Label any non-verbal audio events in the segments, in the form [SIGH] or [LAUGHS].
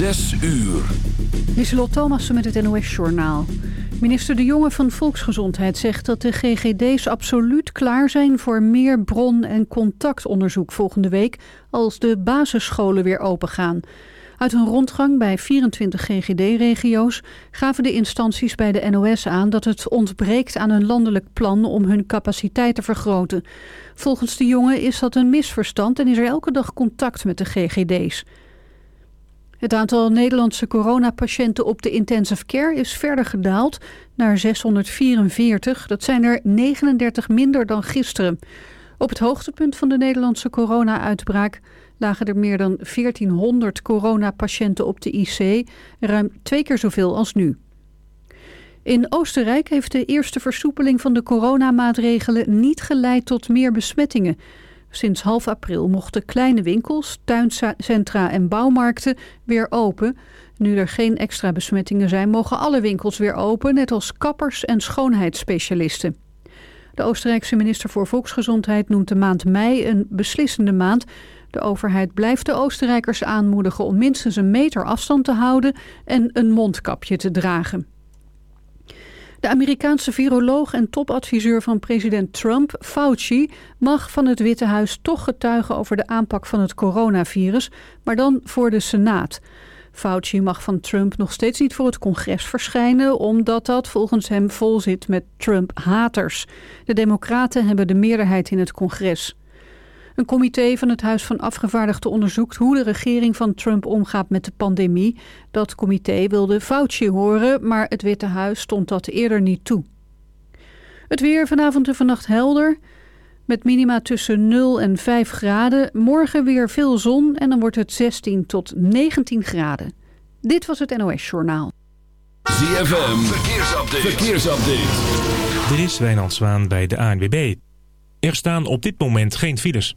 Zes uur. Lieselot Thomassen met het NOS-journaal. Minister De Jonge van Volksgezondheid zegt dat de GGD's absoluut klaar zijn voor meer bron- en contactonderzoek volgende week als de basisscholen weer opengaan. Uit een rondgang bij 24 GGD-regio's gaven de instanties bij de NOS aan dat het ontbreekt aan een landelijk plan om hun capaciteit te vergroten. Volgens De Jonge is dat een misverstand en is er elke dag contact met de GGD's. Het aantal Nederlandse coronapatiënten op de intensive care is verder gedaald naar 644. Dat zijn er 39 minder dan gisteren. Op het hoogtepunt van de Nederlandse corona-uitbraak lagen er meer dan 1400 coronapatiënten op de IC, ruim twee keer zoveel als nu. In Oostenrijk heeft de eerste versoepeling van de coronamaatregelen niet geleid tot meer besmettingen. Sinds half april mochten kleine winkels, tuincentra en bouwmarkten weer open. Nu er geen extra besmettingen zijn, mogen alle winkels weer open, net als kappers en schoonheidsspecialisten. De Oostenrijkse minister voor Volksgezondheid noemt de maand mei een beslissende maand. De overheid blijft de Oostenrijkers aanmoedigen om minstens een meter afstand te houden en een mondkapje te dragen. De Amerikaanse viroloog en topadviseur van president Trump, Fauci, mag van het Witte Huis toch getuigen over de aanpak van het coronavirus, maar dan voor de Senaat. Fauci mag van Trump nog steeds niet voor het congres verschijnen, omdat dat volgens hem vol zit met Trump-haters. De Democraten hebben de meerderheid in het congres. Een comité van het Huis van Afgevaardigden onderzoekt hoe de regering van Trump omgaat met de pandemie. Dat comité wilde Fauci horen, maar het Witte Huis stond dat eerder niet toe. Het weer vanavond en vannacht helder. Met minima tussen 0 en 5 graden. Morgen weer veel zon en dan wordt het 16 tot 19 graden. Dit was het NOS Journaal. ZFM, verkeersupdate. verkeersupdate. Er is Wijnand Zwaan bij de ANWB. Er staan op dit moment geen files.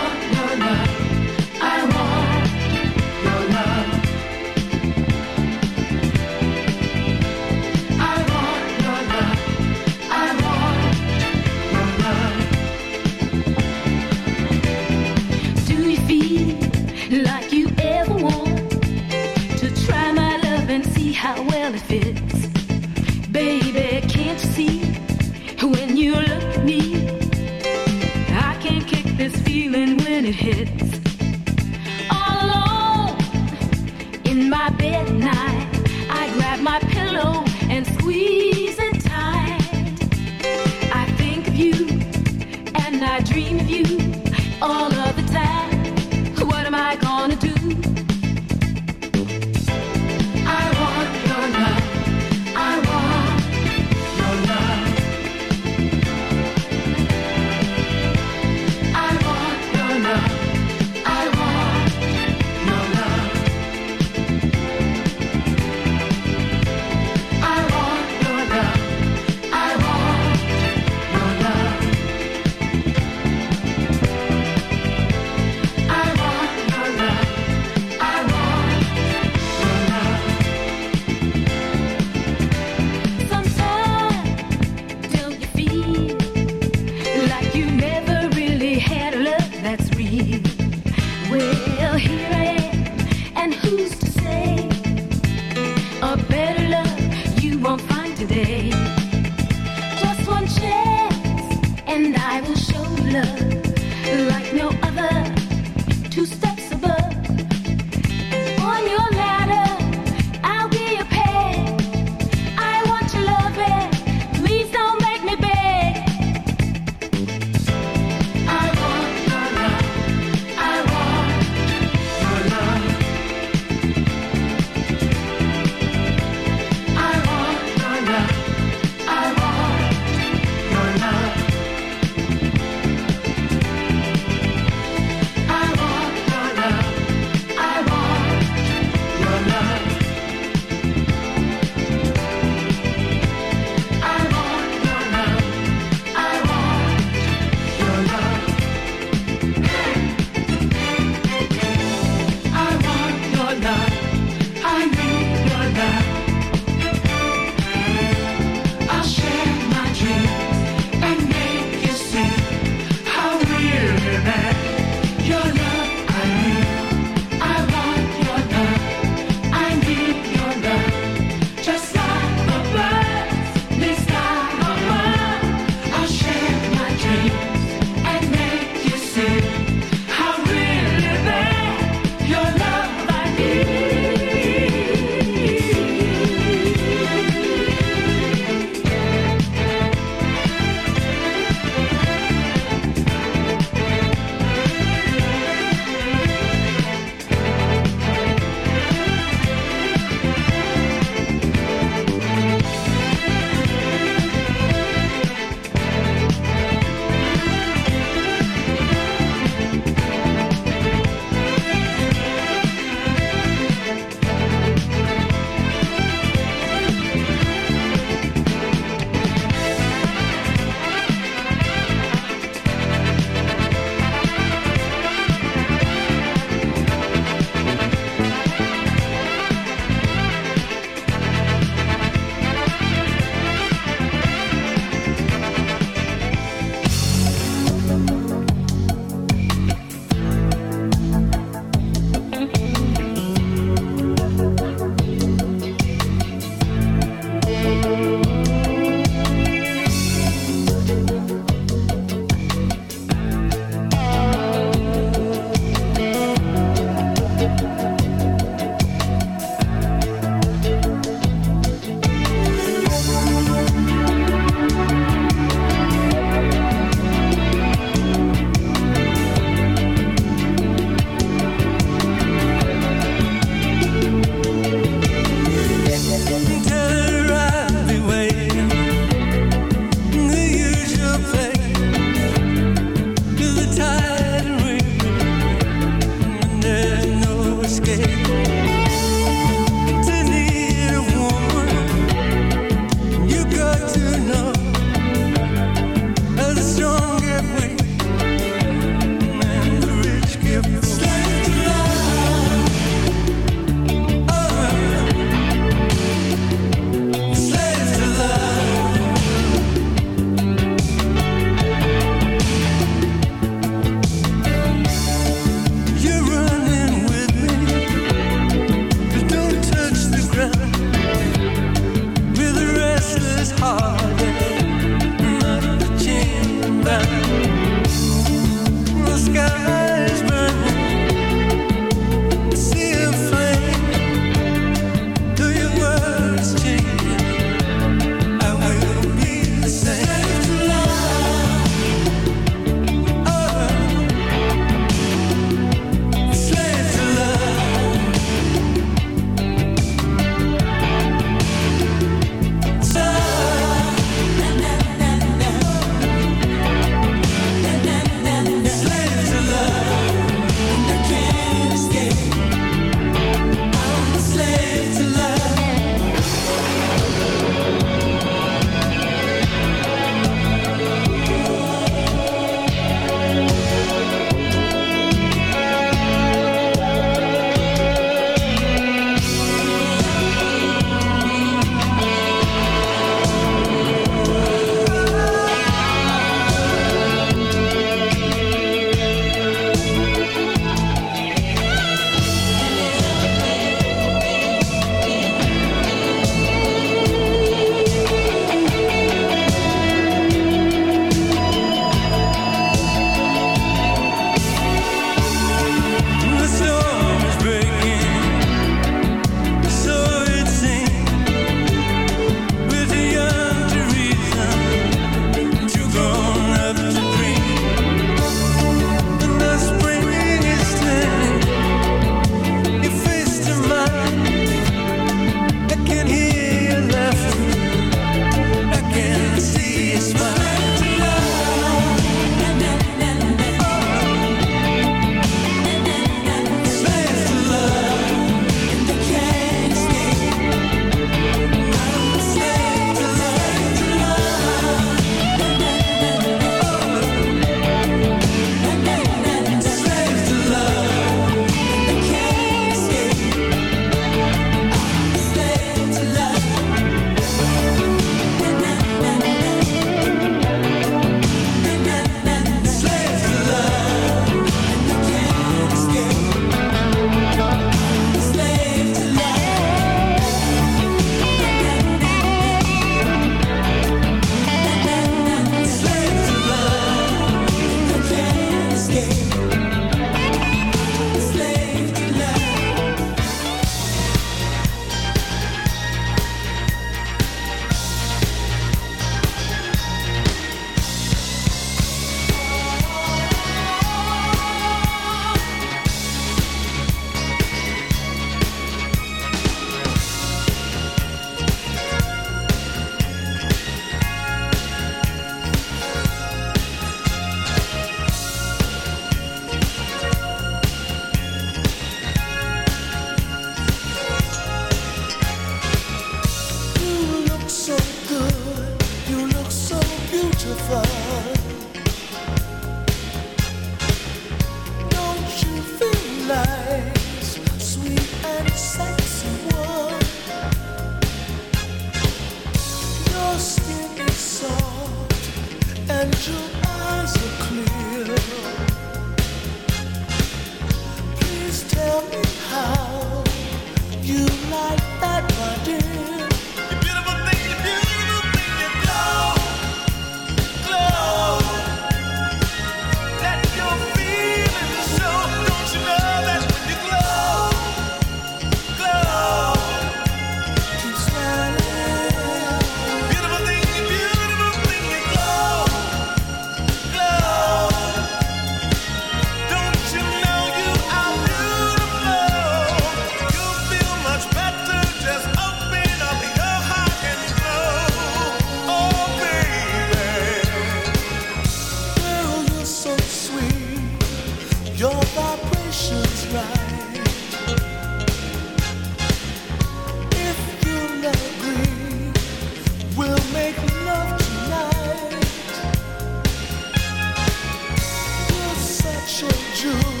true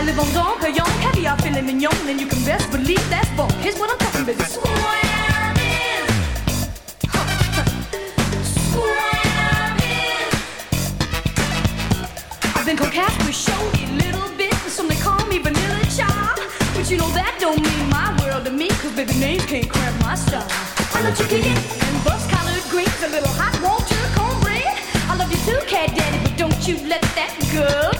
I live on Don Perignon, caviar, filet mignon, and you can best believe that's bunk. Here's what I'm talking, baby. [LAUGHS] I've been coquette with showy little bit, and some they call me Vanilla Child. But you know that don't mean my world to me, cause baby names can't cramp my style. I love you kicking and bus collared greens, a little hot water cornbread. I love you too, cat daddy, but don't you let that go